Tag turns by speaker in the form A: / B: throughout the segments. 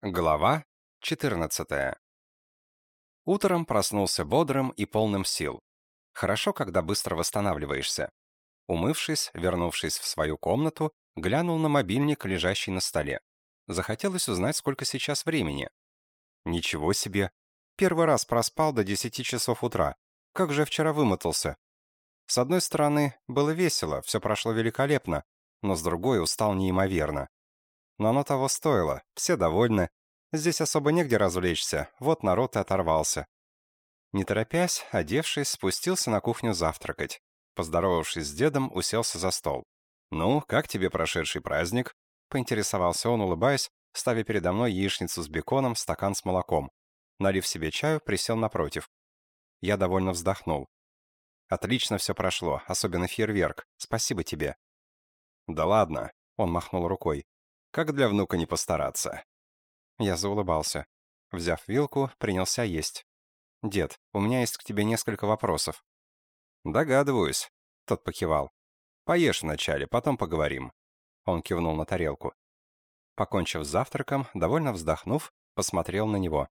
A: Глава 14. Утром проснулся бодрым и полным сил. Хорошо, когда быстро восстанавливаешься. Умывшись, вернувшись в свою комнату, глянул на мобильник, лежащий на столе. Захотелось узнать, сколько сейчас времени. Ничего себе. Первый раз проспал до 10 часов утра. Как же я вчера вымотался. С одной стороны, было весело, все прошло великолепно, но с другой устал неимоверно. Но оно того стоило, все довольны. Здесь особо негде развлечься, вот народ и оторвался. Не торопясь, одевшись, спустился на кухню завтракать. Поздоровавшись с дедом, уселся за стол. «Ну, как тебе прошедший праздник?» — поинтересовался он, улыбаясь, ставя передо мной яичницу с беконом, стакан с молоком. Налив себе чаю, присел напротив. Я довольно вздохнул. «Отлично все прошло, особенно фейерверк. Спасибо тебе». «Да ладно», — он махнул рукой. Как для внука не постараться?» Я заулыбался. Взяв вилку, принялся есть. «Дед, у меня есть к тебе несколько вопросов».
B: «Догадываюсь», —
A: тот покивал.
B: «Поешь вначале, потом поговорим».
A: Он кивнул на тарелку. Покончив с завтраком, довольно вздохнув, посмотрел на него.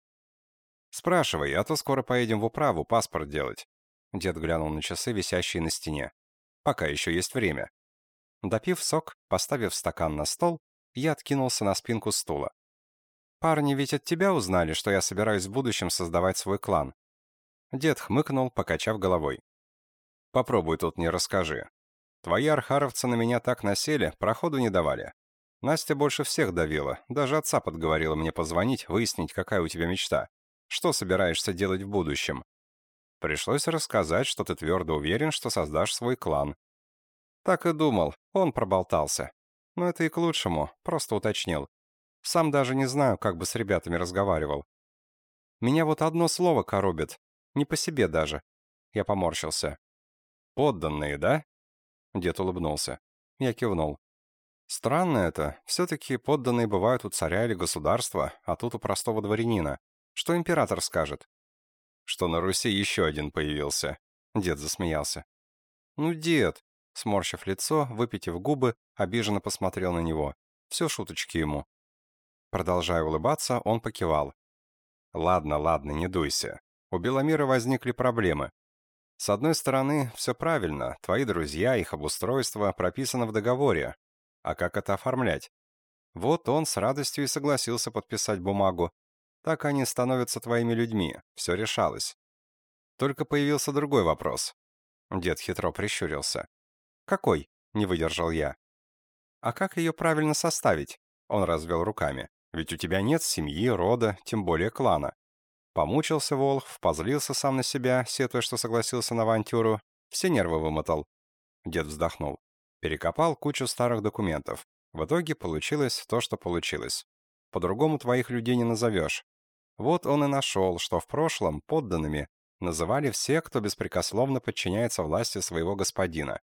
B: «Спрашивай, а то скоро поедем в управу паспорт делать».
A: Дед глянул на часы, висящие на стене.
B: «Пока еще есть время».
A: Допив сок, поставив стакан на стол, я откинулся на спинку стула. «Парни ведь от тебя узнали, что я собираюсь в будущем создавать свой клан». Дед хмыкнул, покачав головой.
B: «Попробуй тут не расскажи. Твои архаровцы на меня так насели, проходу не давали. Настя больше всех давила, даже отца подговорила мне позвонить, выяснить, какая у тебя мечта. Что собираешься делать в будущем?» Пришлось рассказать, что ты твердо уверен, что создашь свой клан.
A: Так и думал, он проболтался. Но это и к лучшему, просто уточнил. Сам даже не знаю, как бы с ребятами разговаривал. Меня вот одно слово коробит. Не по себе даже. Я поморщился.
B: «Подданные, да?»
A: Дед улыбнулся. Я кивнул. Странно это. Все-таки подданные бывают у царя или государства, а тут у простого дворянина. Что император скажет?
B: Что на Руси еще один появился.
A: Дед засмеялся. Ну, дед, Сморщив лицо, выпитив губы, обиженно посмотрел на него. Все шуточки ему. Продолжая улыбаться, он покивал.
B: «Ладно, ладно, не дуйся. У Беломира возникли проблемы. С одной стороны, все правильно, твои друзья, их обустройство прописано в договоре. А как это оформлять? Вот он с радостью и согласился подписать бумагу. Так они становятся твоими людьми, все решалось. Только появился другой вопрос.
A: Дед хитро прищурился. «Какой?» — не выдержал я. «А как ее правильно составить?» — он развел руками. «Ведь у тебя нет семьи, рода, тем более клана». Помучился Волхв, позлился сам на себя, сетуя, что согласился на авантюру. Все нервы вымотал. Дед вздохнул. Перекопал кучу старых документов. В итоге получилось то, что получилось. По-другому твоих людей не назовешь. Вот он и нашел, что в прошлом подданными называли все, кто беспрекословно подчиняется власти своего господина.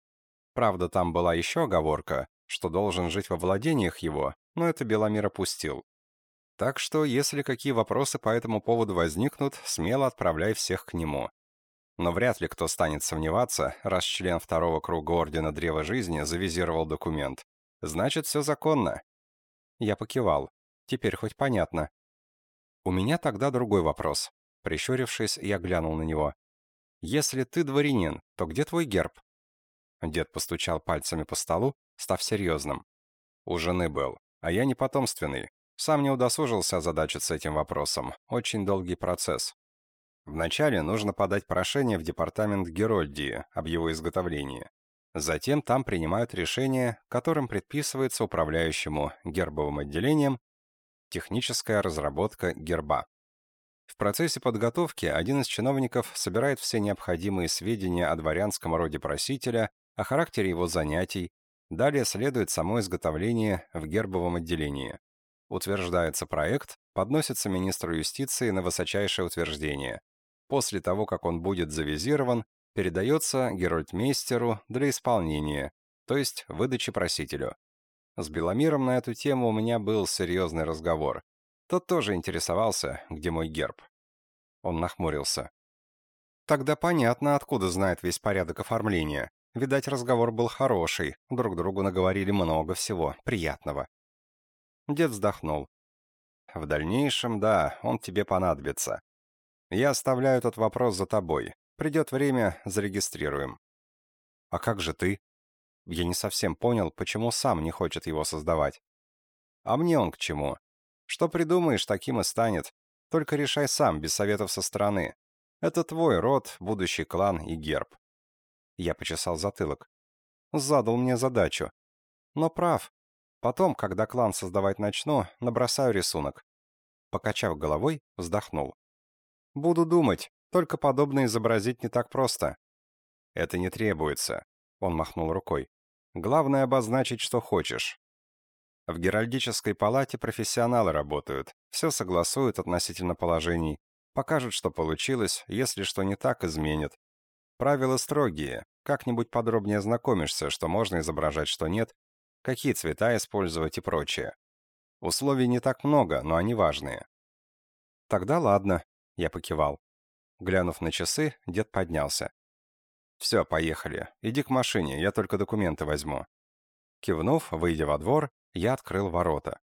A: Правда, там была еще оговорка, что должен жить во владениях его, но это Беломир опустил. Так что, если какие вопросы по этому поводу возникнут, смело отправляй всех к нему. Но вряд ли кто станет сомневаться, раз член второго круга Ордена Древа Жизни завизировал документ. Значит, все законно. Я покивал. Теперь хоть понятно. У меня тогда другой вопрос. Прищурившись, я глянул на него. Если ты дворянин, то где твой герб? Дед постучал пальцами по столу, став серьезным. «У жены был, а я не потомственный. Сам не удосужился озадачиться этим вопросом. Очень долгий процесс. Вначале нужно подать прошение в департамент Герольдии об его изготовлении. Затем там принимают решение, которым предписывается управляющему гербовым отделением техническая разработка герба. В процессе подготовки один из чиновников собирает все необходимые сведения о дворянском роде просителя о характере его занятий, далее следует само изготовление в гербовом отделении. Утверждается проект, подносится министру юстиции на высочайшее утверждение. После того, как он будет завизирован, передается герольдмейстеру для исполнения, то есть выдачи просителю. С Беломиром на эту тему у меня был серьезный разговор. Тот тоже интересовался, где мой герб. Он нахмурился. Тогда понятно, откуда знает весь порядок оформления. Видать, разговор был хороший, друг другу наговорили много всего, приятного. Дед вздохнул. В дальнейшем, да, он тебе понадобится. Я оставляю этот вопрос за тобой. Придет время, зарегистрируем.
B: А как же ты? Я не совсем понял, почему сам не хочет его создавать.
A: А мне он к чему? Что придумаешь, таким и станет. Только решай сам, без советов со стороны. Это твой род, будущий клан и герб.
B: Я почесал затылок. Задал мне задачу. Но прав. Потом, когда клан создавать начну, набросаю рисунок. Покачав головой, вздохнул. Буду думать, только подобное изобразить не так просто.
A: Это не требуется. Он махнул рукой. Главное обозначить, что хочешь. В Геральдической палате профессионалы работают, все согласуют относительно положений, покажут, что получилось, если что не так, изменят. Правила строгие, как-нибудь подробнее ознакомишься, что можно изображать, что нет, какие цвета использовать и прочее. Условий не так много, но они важные.
B: Тогда ладно, я покивал. Глянув на часы, дед поднялся.
A: «Все, поехали. Иди к машине, я только документы возьму».
B: Кивнув, выйдя во двор, я открыл ворота.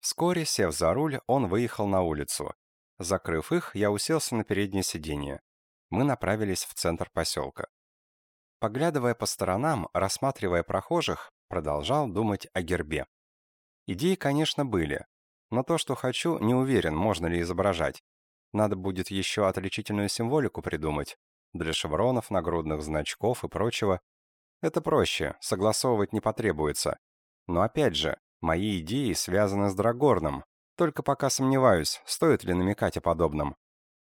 B: Вскоре, сев за руль, он выехал на улицу. Закрыв их, я уселся на переднее сиденье. Мы направились в центр поселка. Поглядывая по сторонам, рассматривая прохожих, продолжал думать о гербе. Идеи, конечно, были, но то, что хочу, не уверен, можно ли изображать. Надо будет еще отличительную символику придумать. Для шевронов, нагрудных значков и прочего. Это проще, согласовывать не потребуется. Но опять же, мои идеи связаны с Драгорном. Только пока сомневаюсь, стоит ли намекать о подобном.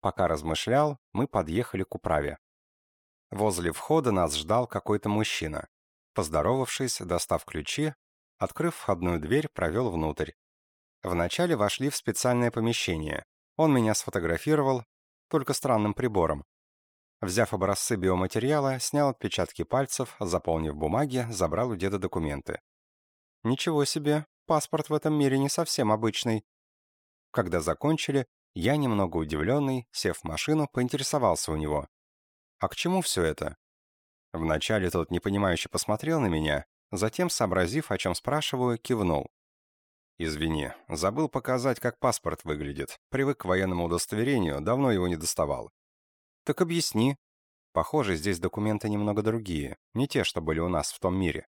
B: Пока размышлял, мы подъехали к управе. Возле входа нас ждал какой-то мужчина. Поздоровавшись, достав ключи, открыв входную дверь, провел внутрь. Вначале вошли в специальное помещение. Он меня сфотографировал, только странным прибором. Взяв образцы биоматериала, снял отпечатки пальцев, заполнив бумаги, забрал у деда документы. Ничего себе, паспорт в этом мире не совсем обычный. Когда закончили, я, немного удивленный, сев в машину, поинтересовался у него. А к чему все это? Вначале тот непонимающе посмотрел на меня, затем, сообразив, о чем спрашиваю, кивнул. «Извини, забыл показать, как паспорт выглядит. Привык к военному удостоверению, давно его не доставал». «Так объясни». Похоже, здесь документы немного другие, не те, что были у нас в том мире.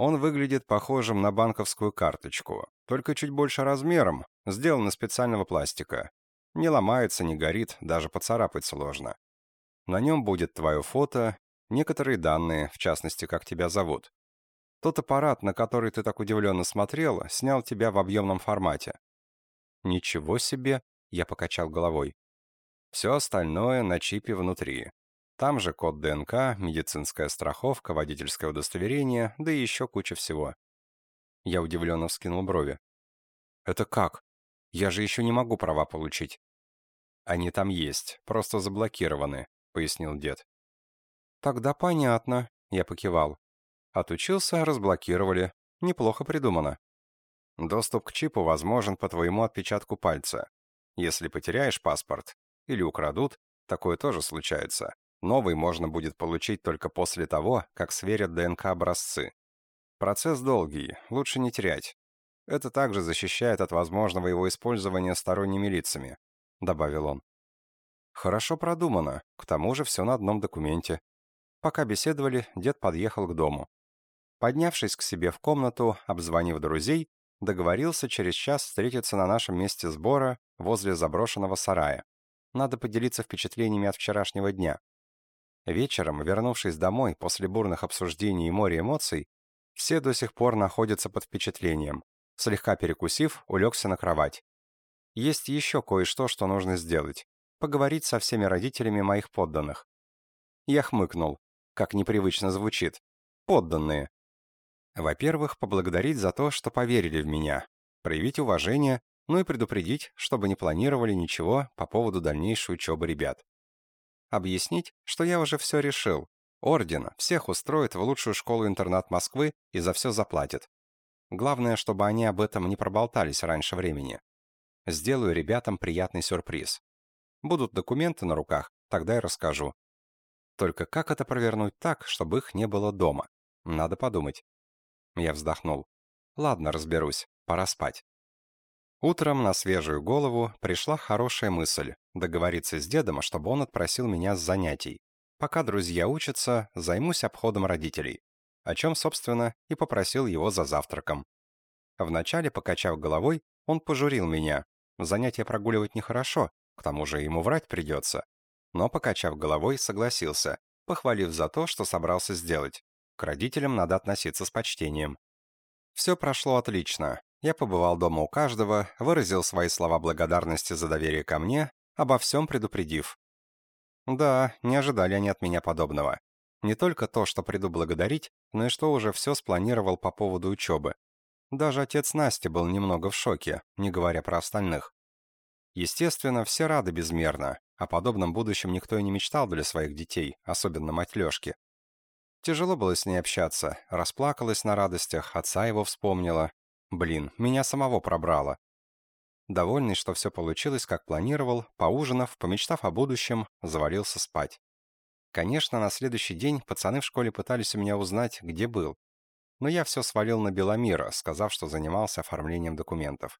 B: Он выглядит похожим на банковскую карточку, только чуть больше размером, сделан из специального пластика. Не ломается, не горит, даже поцарапать сложно. На нем будет твое фото, некоторые данные, в частности, как тебя зовут. Тот аппарат, на который ты так удивленно смотрел, снял тебя в объемном формате. Ничего себе, я покачал головой. Все остальное на чипе внутри. Там же код ДНК, медицинская страховка, водительское удостоверение, да и еще куча всего. Я удивленно вскинул брови. Это как? Я же еще не могу права получить. Они там есть, просто заблокированы, пояснил дед. Тогда понятно, я покивал. Отучился, разблокировали. Неплохо придумано. Доступ к чипу возможен по твоему отпечатку пальца. Если потеряешь паспорт или украдут, такое тоже случается. Новый можно будет получить только после того, как сверят ДНК-образцы. Процесс долгий, лучше не терять. Это также защищает от возможного его использования сторонними лицами», — добавил он. «Хорошо продумано, к тому же все на одном документе». Пока беседовали, дед подъехал к дому. Поднявшись к себе в комнату, обзвонив друзей, договорился через час встретиться на нашем месте сбора возле заброшенного сарая. Надо поделиться впечатлениями от вчерашнего дня. Вечером, вернувшись домой после бурных обсуждений и моря эмоций, все до сих пор находятся под впечатлением. Слегка перекусив, улегся на кровать. Есть еще кое-что, что нужно сделать. Поговорить со всеми родителями моих подданных. Я хмыкнул. Как непривычно звучит. Подданные. Во-первых, поблагодарить за то, что поверили в меня, проявить уважение, ну и предупредить, чтобы не планировали ничего по поводу дальнейшей учебы ребят. Объяснить, что я уже все решил. Орден всех устроит в лучшую школу-интернат Москвы и за все заплатит. Главное, чтобы они об этом не проболтались раньше времени. Сделаю ребятам приятный сюрприз. Будут документы на руках, тогда и расскажу. Только как это провернуть так, чтобы их не было дома? Надо подумать. Я вздохнул. Ладно, разберусь. Пора спать.
A: Утром на свежую голову пришла хорошая мысль – договориться с дедом, чтобы он отпросил меня с занятий. Пока друзья учатся, займусь обходом родителей. О чем, собственно, и попросил его за завтраком. Вначале, покачав головой, он пожурил меня. Занятия прогуливать нехорошо, к тому же ему врать придется. Но, покачав головой, согласился, похвалив за то, что собрался сделать. К родителям надо относиться с почтением. Все прошло отлично. Я побывал дома у каждого, выразил свои слова благодарности за доверие ко мне, обо всем предупредив. Да, не ожидали они от меня подобного. Не только то, что приду благодарить, но и что уже все спланировал по поводу учебы. Даже отец Насти был немного в шоке, не говоря про остальных. Естественно, все рады безмерно. О подобном будущем никто и не мечтал для своих детей, особенно мать Лешки. Тяжело было с ней общаться, расплакалась на радостях, отца его вспомнила, Блин, меня самого пробрало. Довольный, что все получилось, как планировал, поужинав, помечтав о будущем, завалился спать. Конечно, на следующий день пацаны в школе пытались у меня узнать, где был. Но я все свалил на Беломира, сказав, что занимался оформлением документов.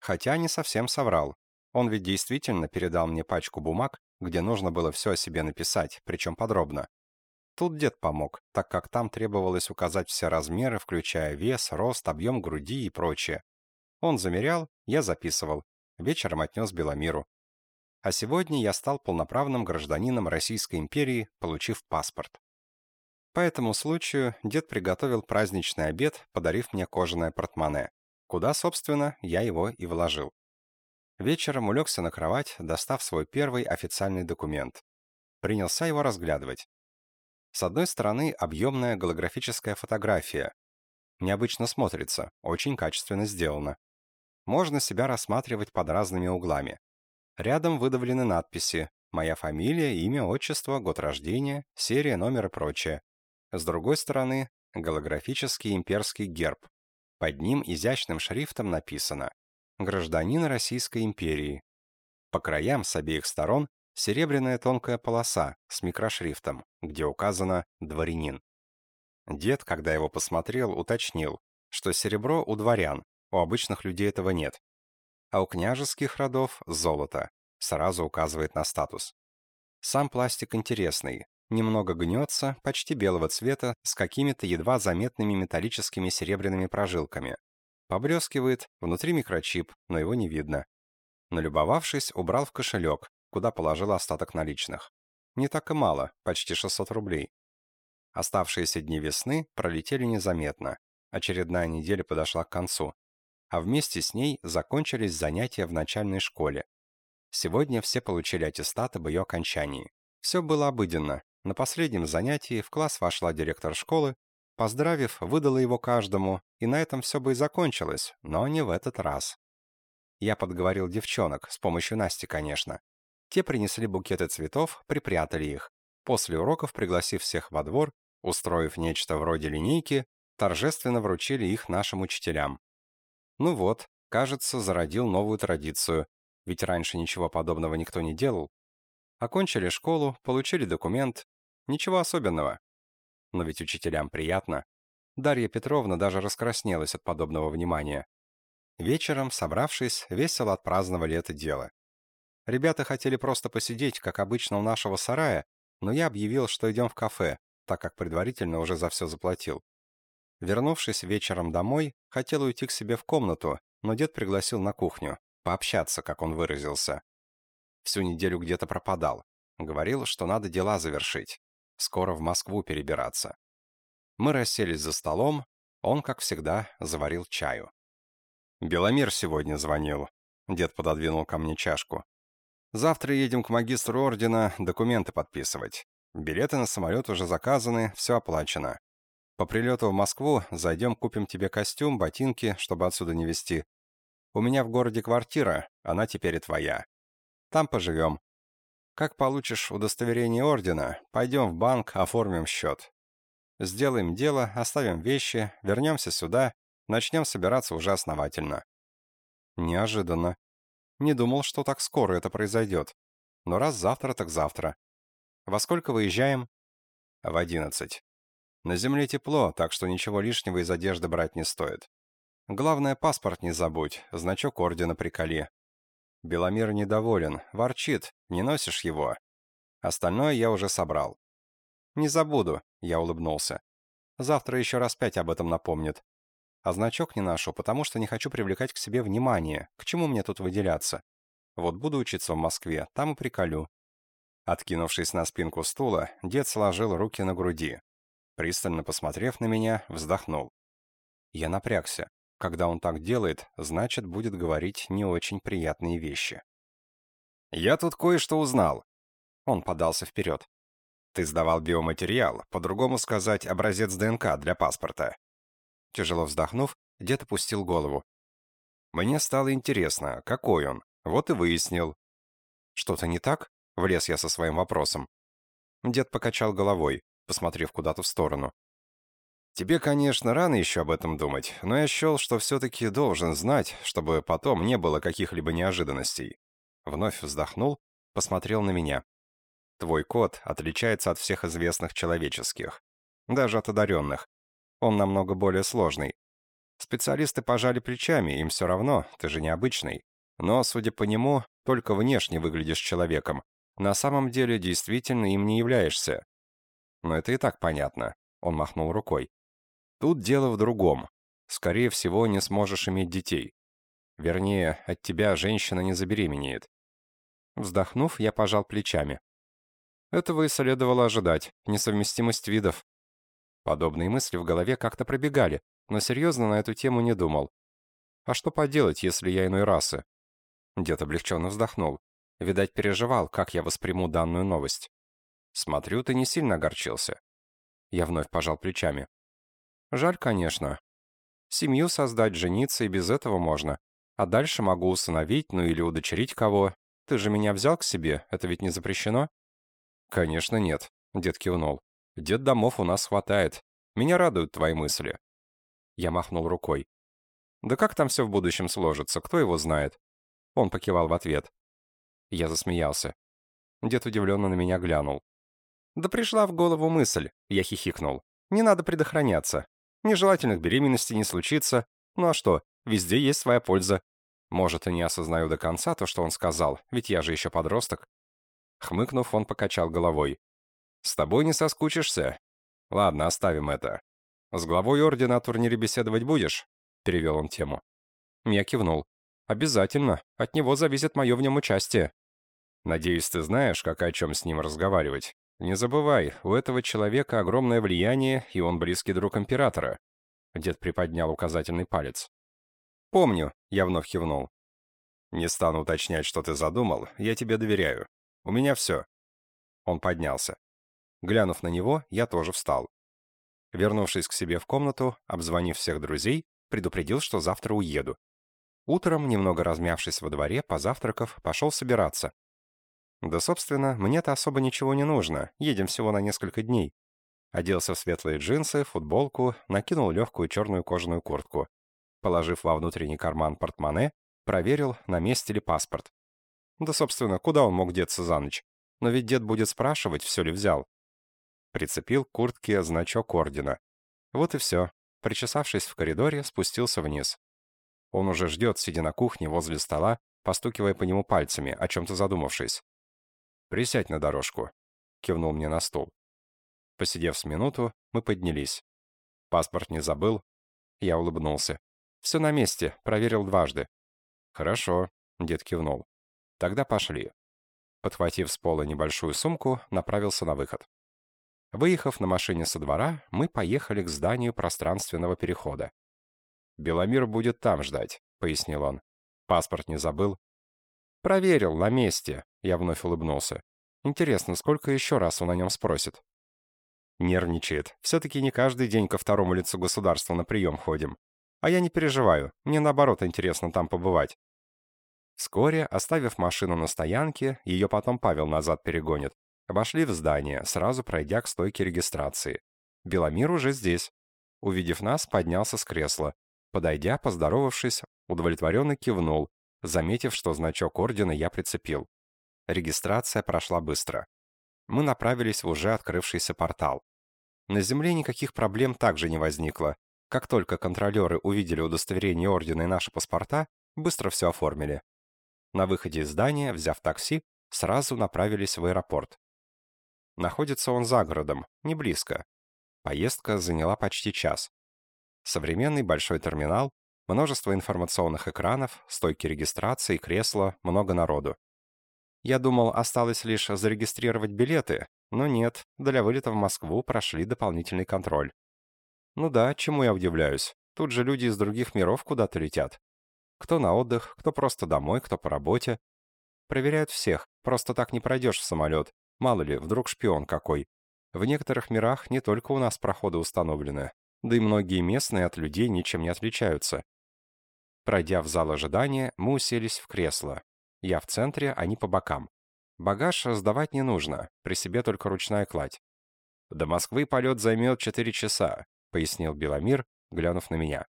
A: Хотя не совсем соврал. Он ведь действительно передал мне пачку бумаг, где нужно было все о себе написать, причем подробно. Тут дед помог, так как там требовалось указать все размеры, включая вес, рост, объем груди и прочее. Он замерял, я записывал. Вечером отнес Беломиру. А сегодня я стал полноправным гражданином Российской империи, получив паспорт. По этому случаю дед приготовил праздничный обед, подарив мне кожаное портмоне, куда, собственно, я его и вложил. Вечером улегся на кровать, достав свой первый официальный документ. Принялся его разглядывать. С одной стороны, объемная голографическая фотография. Необычно смотрится, очень качественно сделано. Можно себя рассматривать под разными углами. Рядом выдавлены надписи «Моя фамилия, имя, отчество, год рождения, серия, номер и прочее». С другой стороны, голографический имперский герб. Под ним изящным шрифтом написано «Гражданин Российской империи». По краям с обеих сторон серебряная тонкая полоса с микрошрифтом, где указано «дворянин». Дед, когда его посмотрел, уточнил, что серебро у дворян, у обычных людей этого нет. А у княжеских родов – золото, сразу указывает на статус. Сам пластик интересный, немного гнется, почти белого цвета, с какими-то едва заметными металлическими серебряными прожилками. Поблескивает, внутри микрочип, но его не видно. Налюбовавшись, убрал в кошелек, куда положил остаток наличных. Не так и мало, почти 600 рублей. Оставшиеся дни весны пролетели незаметно. Очередная неделя подошла к концу. А вместе с ней закончились занятия в начальной школе. Сегодня все получили аттестат об ее окончании. Все было обыденно. На последнем занятии в класс вошла директор школы, поздравив, выдала его каждому, и на этом все бы и закончилось, но не в этот раз. Я подговорил девчонок, с помощью Насти, конечно. Те принесли букеты цветов, припрятали их. После уроков, пригласив всех во двор, устроив нечто вроде линейки, торжественно вручили их нашим учителям. Ну вот, кажется, зародил новую традицию, ведь раньше ничего подобного никто не делал. Окончили школу, получили документ. Ничего особенного. Но ведь учителям приятно. Дарья Петровна даже раскраснелась от подобного внимания. Вечером, собравшись, весело отпраздновали это дело. Ребята хотели просто посидеть, как обычно, у нашего сарая, но я объявил, что идем в кафе, так как предварительно уже за все заплатил. Вернувшись вечером домой, хотел уйти к себе в комнату, но дед пригласил на кухню, пообщаться, как он выразился. Всю неделю где-то пропадал. Говорил, что надо дела завершить. Скоро в Москву перебираться. Мы расселись за столом, он, как всегда, заварил чаю. «Беломир сегодня звонил». Дед пододвинул ко мне чашку. Завтра едем к магистру ордена документы подписывать. Билеты на самолет уже заказаны, все оплачено. По прилету в Москву зайдем, купим тебе костюм, ботинки, чтобы отсюда не везти. У меня в городе квартира, она теперь и твоя. Там поживем. Как получишь удостоверение ордена, пойдем в банк, оформим счет. Сделаем дело, оставим вещи, вернемся сюда, начнем собираться уже основательно. Неожиданно. Не думал, что так скоро это произойдет. Но раз завтра, так завтра. Во сколько выезжаем? В одиннадцать. На земле тепло, так что ничего лишнего из одежды брать не стоит. Главное, паспорт не забудь, значок ордена приколи. Беломир недоволен, ворчит, не носишь его. Остальное я уже собрал. Не забуду, я улыбнулся. Завтра еще раз пять об этом напомнит. А значок не ношу, потому что не хочу привлекать к себе внимание. К чему мне тут выделяться? Вот буду учиться в Москве, там и приколю. Откинувшись на спинку стула, дед сложил руки на груди. Пристально посмотрев на меня, вздохнул. Я напрягся. Когда он так делает, значит, будет говорить не очень приятные вещи. «Я тут кое-что узнал». Он подался вперед. «Ты сдавал биоматериал, по-другому сказать, образец ДНК для паспорта». Тяжело вздохнув, дед опустил голову. «Мне стало интересно, какой он. Вот и выяснил». «Что-то не так?» — влез я со своим вопросом. Дед покачал головой, посмотрев куда-то в сторону. Тебе, конечно, рано еще об этом думать, но я счел, что все-таки должен знать, чтобы потом не было каких-либо неожиданностей. Вновь вздохнул, посмотрел на меня. Твой код отличается от всех известных человеческих. Даже от одаренных. Он намного более сложный. Специалисты пожали плечами, им все равно, ты же необычный. Но, судя по нему, только внешне выглядишь человеком. На самом деле действительно им не являешься. Но это и так понятно. Он махнул рукой. Тут дело в другом. Скорее всего, не сможешь иметь детей. Вернее, от тебя женщина не забеременеет. Вздохнув, я пожал плечами. Этого и следовало ожидать. Несовместимость видов. Подобные мысли в голове как-то пробегали, но серьезно на эту тему не думал. А что поделать, если я иной расы? Дед облегченно вздохнул. Видать, переживал, как я восприму данную новость. Смотрю, ты не сильно огорчился. Я вновь пожал плечами. Жаль, конечно. Семью создать, жениться и без этого можно. А дальше могу усыновить, ну или удочерить кого. Ты же меня взял к себе, это ведь не запрещено? Конечно, нет, дед кивнул. Дед домов у нас хватает. Меня радуют твои мысли. Я махнул рукой. Да как там все в будущем сложится, кто его знает? Он покивал в ответ. Я засмеялся. Дед удивленно на меня глянул. Да пришла в голову мысль, я хихикнул. Не надо предохраняться. Нежелательных беременностей не случится. Ну а что, везде есть своя польза. Может, и не осознаю до конца то, что он сказал, ведь я же еще подросток. Хмыкнув, он покачал головой. «С тобой не соскучишься? Ладно, оставим это. С главой ордена о турнире беседовать будешь?» Перевел он тему. Я кивнул. «Обязательно. От него зависит мое в нем участие». «Надеюсь, ты знаешь, как о чем с ним разговаривать?» «Не забывай, у этого человека огромное влияние, и он близкий друг императора». Дед приподнял указательный палец. «Помню», — я вновь кивнул. «Не стану уточнять, что ты задумал, я тебе доверяю. У меня все». Он поднялся. Глянув на него, я тоже встал. Вернувшись к себе в комнату, обзвонив всех друзей, предупредил, что завтра уеду. Утром, немного размявшись во дворе, позавтракав, пошел собираться. Да, собственно, мне-то особо ничего не нужно, едем всего на несколько дней. Оделся в светлые джинсы, футболку, накинул легкую черную кожаную куртку. Положив во внутренний карман портмоне, проверил, на месте ли паспорт. Да, собственно, куда он мог деться за ночь? Но ведь дед будет спрашивать, все ли взял. Прицепил к куртке значок ордена. Вот и все. Причесавшись в коридоре, спустился вниз. Он уже ждет, сидя на кухне возле стола, постукивая по нему пальцами, о чем-то задумавшись. «Присядь на дорожку», — кивнул мне на стул. Посидев с минуту, мы поднялись. Паспорт не забыл. Я улыбнулся. «Все на месте, проверил дважды». «Хорошо», — дед кивнул. «Тогда пошли». Подхватив с пола небольшую сумку, направился на выход. Выехав на машине со двора, мы поехали к зданию пространственного перехода. «Беломир будет там ждать», — пояснил он. «Паспорт не забыл?» «Проверил, на месте», — я вновь улыбнулся. «Интересно, сколько еще раз он о нем спросит?» Нервничает. Все-таки не каждый день ко второму лицу государства на прием ходим. А я не переживаю, мне наоборот интересно там побывать. Вскоре, оставив машину на стоянке, ее потом Павел назад перегонит, обошли в здание, сразу пройдя к стойке регистрации. Беломир уже здесь. Увидев нас, поднялся с кресла. Подойдя, поздоровавшись, удовлетворенно кивнул, заметив, что значок ордена я прицепил. Регистрация прошла быстро. Мы направились в уже открывшийся портал. На Земле никаких проблем также не возникло. Как только контролеры увидели удостоверение ордена и наши паспорта, быстро все оформили. На выходе из здания, взяв такси, сразу направились в аэропорт. Находится он за городом, не близко. Поездка заняла почти час. Современный большой терминал, множество информационных экранов, стойки регистрации, кресла, много народу. Я думал, осталось лишь зарегистрировать билеты, но нет, для вылета в Москву прошли дополнительный контроль. Ну да, чему я удивляюсь. Тут же люди из других миров куда-то летят. Кто на отдых, кто просто домой, кто по работе. Проверяют всех, просто так не пройдешь в самолет. Мало ли, вдруг шпион какой. В некоторых мирах не только у нас проходы установлены, да и многие местные от людей ничем не отличаются. Пройдя в зал ожидания, мы уселись в кресло. Я в центре, они по бокам. Багаж сдавать не нужно, при себе только ручная кладь. «До Москвы полет займет 4 часа», — пояснил Беломир, глянув на меня.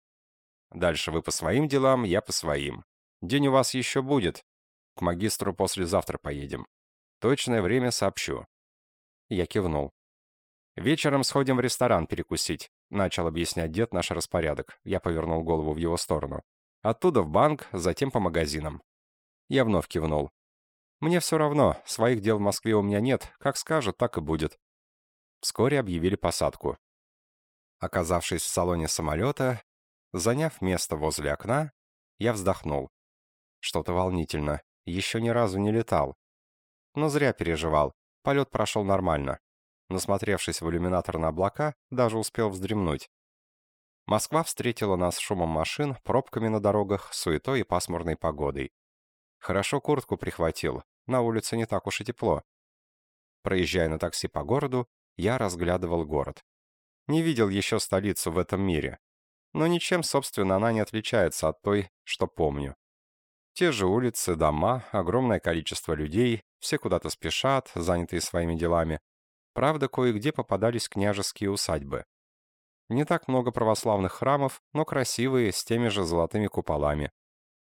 A: Дальше вы по своим делам, я по своим. День у вас еще будет. К магистру послезавтра поедем. Точное время сообщу». Я кивнул. «Вечером сходим в ресторан перекусить», — начал объяснять дед наш распорядок. Я повернул голову в его сторону. «Оттуда в банк, затем по магазинам». Я вновь кивнул. «Мне все равно, своих дел в Москве у меня нет, как скажут, так и будет». Вскоре объявили посадку. Оказавшись в салоне самолета, Заняв место возле окна, я вздохнул. Что-то волнительно. Еще ни разу не летал. Но зря переживал. Полет прошел нормально. Насмотревшись в иллюминатор на облака, даже успел вздремнуть. Москва встретила нас шумом машин, пробками на дорогах, суетой и пасмурной погодой. Хорошо куртку прихватил, на улице не так уж и тепло. Проезжая на такси по городу, я разглядывал город. Не видел еще столицу в этом мире но ничем, собственно, она не отличается от той, что помню. Те же улицы, дома, огромное количество людей, все куда-то спешат, занятые своими делами. Правда, кое-где попадались княжеские усадьбы. Не так много православных храмов, но красивые, с теми же золотыми куполами.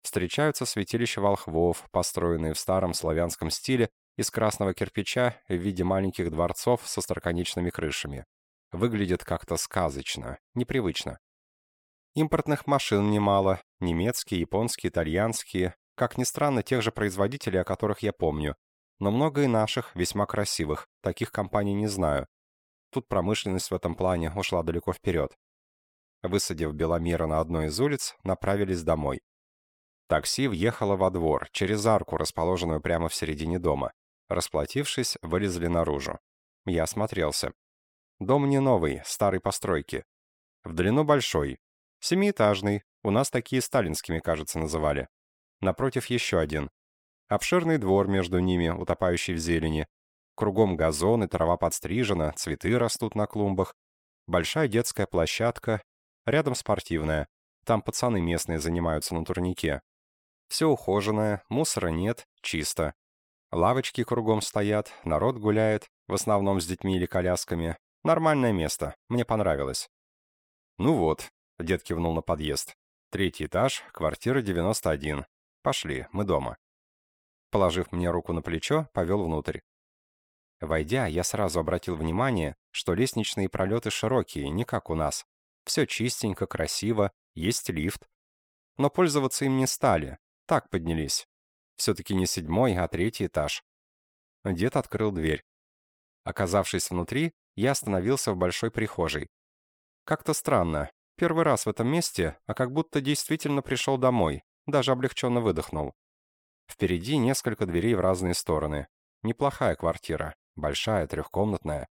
A: Встречаются святилища волхвов, построенные в старом славянском стиле из красного кирпича в виде маленьких дворцов со остроконечными крышами. Выглядит как-то сказочно, непривычно. Импортных машин немало, немецкие, японские, итальянские, как ни странно, тех же производителей, о которых я помню. Но много и наших, весьма красивых, таких компаний не знаю. Тут промышленность в этом плане ушла далеко вперед. Высадив Беломира на одной из улиц, направились домой. Такси въехало во двор, через арку, расположенную прямо в середине дома. Расплатившись, вылезли наружу. Я осмотрелся. Дом не новый, старой постройки. В длину большой, Семиэтажный, у нас такие сталинскими, кажется, называли. Напротив еще один. Обширный двор между ними, утопающий в зелени. Кругом газон и трава подстрижена, цветы растут на клумбах. Большая детская площадка, рядом спортивная. Там пацаны местные занимаются на турнике. Все ухоженное, мусора нет, чисто. Лавочки кругом стоят, народ гуляет, в основном с детьми или колясками. Нормальное место, мне понравилось. Ну вот, Дед кивнул на подъезд. Третий этаж, квартира 91. Пошли, мы дома. Положив мне руку на плечо, повел внутрь. Войдя, я сразу обратил внимание, что лестничные пролеты широкие, не как у нас. Все чистенько, красиво, есть лифт. Но пользоваться им не стали, так поднялись. Все-таки не седьмой, а третий этаж. Дед открыл дверь. Оказавшись внутри, я остановился в большой прихожей. Как-то странно, Первый раз в этом месте, а как будто действительно пришел домой, даже облегченно выдохнул. Впереди несколько дверей в разные стороны. Неплохая квартира, большая, трехкомнатная.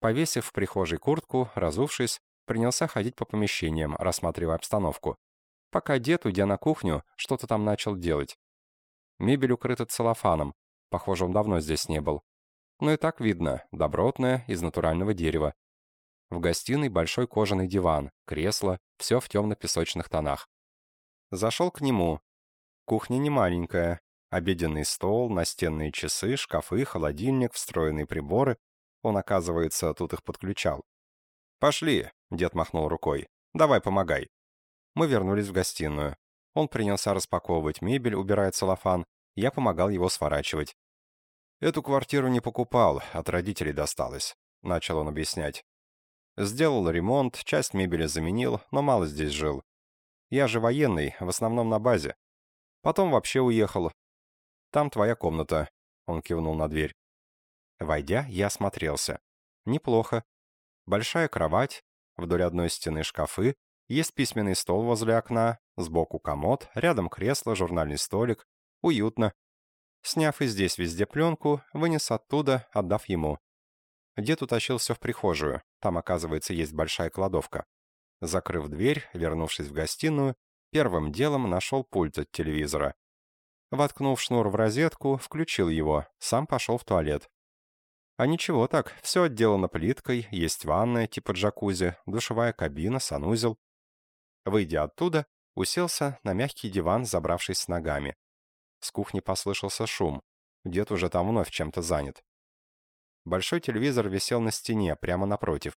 A: Повесив в прихожей куртку, разувшись, принялся ходить по помещениям, рассматривая обстановку. Пока дед, уйдя на кухню, что-то там начал делать. Мебель укрыта целлофаном. Похоже, он давно здесь не был. Но и так видно, добротная, из натурального дерева, в гостиной большой кожаный диван, кресло, все в темно-песочных тонах. Зашел к нему. Кухня не маленькая. Обеденный стол, настенные часы, шкафы, холодильник, встроенные приборы. Он, оказывается, тут их подключал. «Пошли», — дед махнул рукой. «Давай, помогай». Мы вернулись в гостиную. Он принялся распаковывать мебель, убирая целлофан. Я помогал его сворачивать. «Эту квартиру не покупал, от родителей досталось», — начал он объяснять. Сделал ремонт, часть мебели заменил, но мало здесь жил. Я же военный, в основном на базе. Потом вообще уехал. Там твоя комната», — он кивнул на дверь. Войдя, я осмотрелся. Неплохо. Большая кровать, вдоль одной стены шкафы, есть письменный стол возле окна, сбоку комод, рядом кресло, журнальный столик. Уютно. Сняв и здесь везде пленку, вынес оттуда, отдав ему. Дед утащил все в прихожую. Там, оказывается, есть большая кладовка. Закрыв дверь, вернувшись в гостиную, первым делом нашел пульт от телевизора. Воткнув шнур в розетку, включил его, сам пошел в туалет. А ничего так, все отделано плиткой, есть ванная типа джакузи, душевая кабина, санузел. Выйдя оттуда, уселся на мягкий диван, забравшись с ногами. С кухни послышался шум. Дед уже там вновь чем-то занят. Большой телевизор висел на стене, прямо напротив.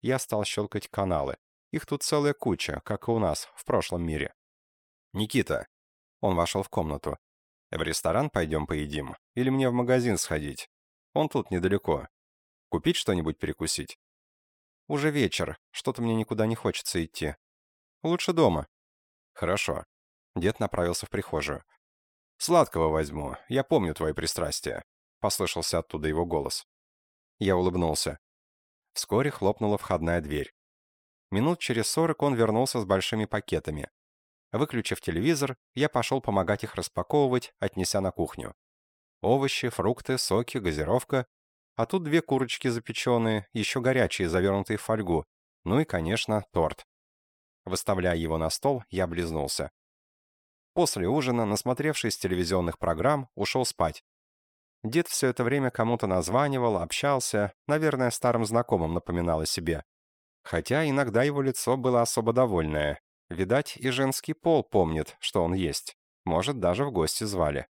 A: Я стал щелкать каналы. Их тут целая куча, как и у нас, в прошлом мире. «Никита!» Он вошел в комнату. «В ресторан пойдем поедим? Или мне в магазин сходить? Он тут недалеко. Купить что-нибудь перекусить?» «Уже вечер. Что-то мне никуда не хочется идти. Лучше дома». «Хорошо». Дед направился в прихожую. «Сладкого возьму. Я помню твои пристрастия», — послышался оттуда его голос. Я улыбнулся. Вскоре хлопнула входная дверь. Минут через сорок он вернулся с большими пакетами. Выключив телевизор, я пошел помогать их распаковывать, отнеся на кухню. Овощи, фрукты, соки, газировка. А тут две курочки запеченные, еще горячие, завернутые в фольгу. Ну и, конечно, торт. Выставляя его на стол, я облизнулся. После ужина, насмотревшись телевизионных программ, ушел спать. Дед все это время кому-то названивал, общался, наверное, старым знакомым напоминал о себе. Хотя иногда его лицо было особо довольное. Видать, и женский пол помнит, что он есть. Может, даже в гости звали.